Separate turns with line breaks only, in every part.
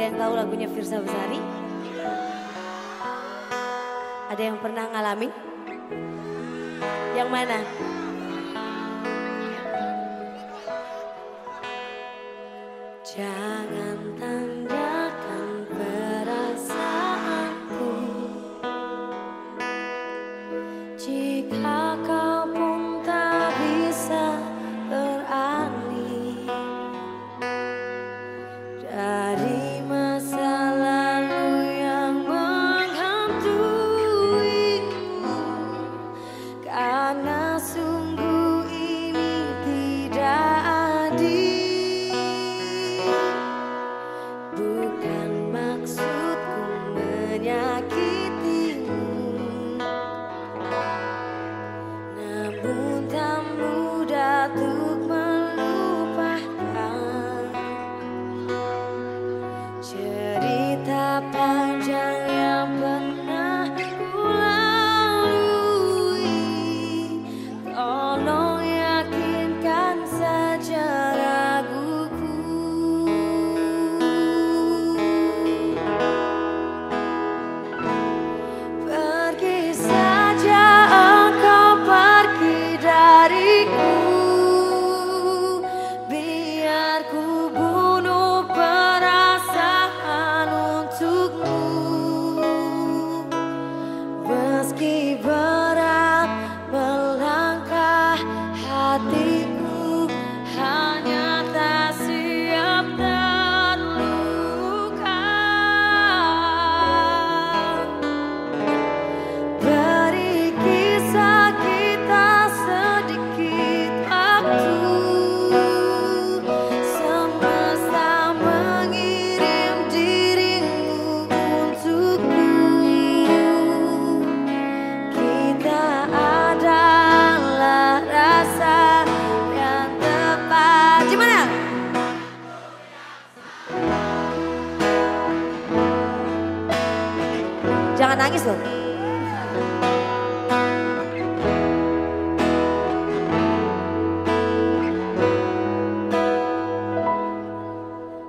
Ada yang tahu lagunya Firza Besari? Ada yang pernah ngalamin? Yang mana? Jangan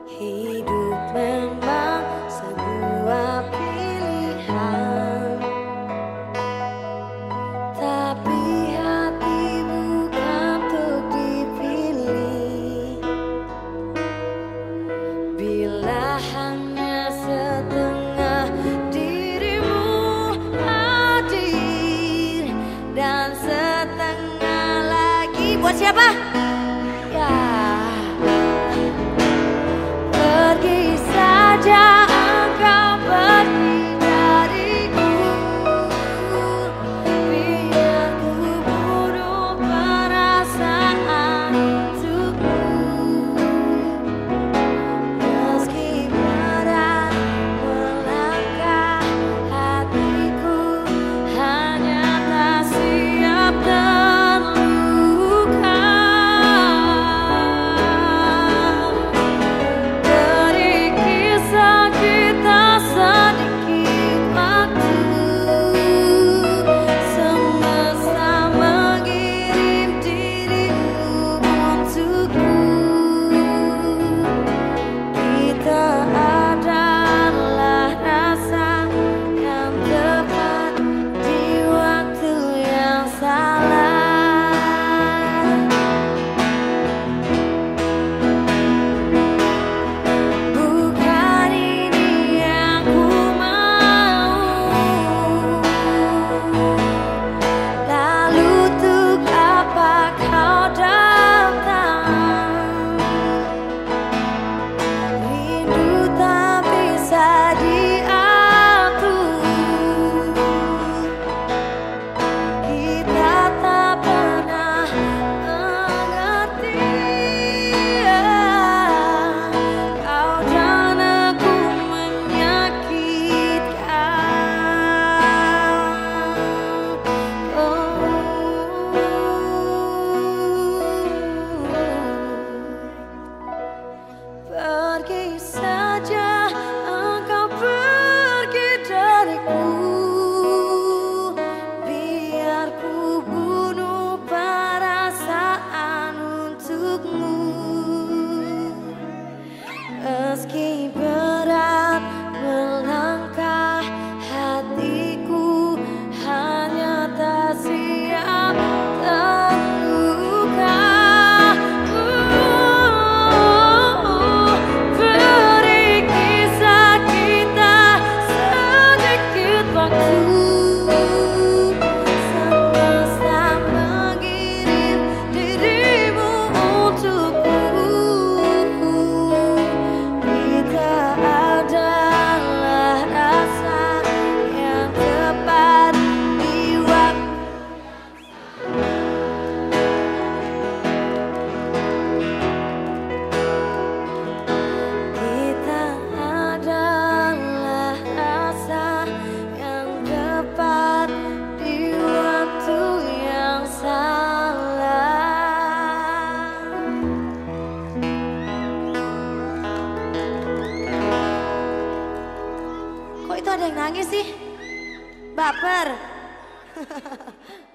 Hidup memang sebuah pilihan. Tapi hati bukan untuk dipilih. Bila God nangis sih? Baper.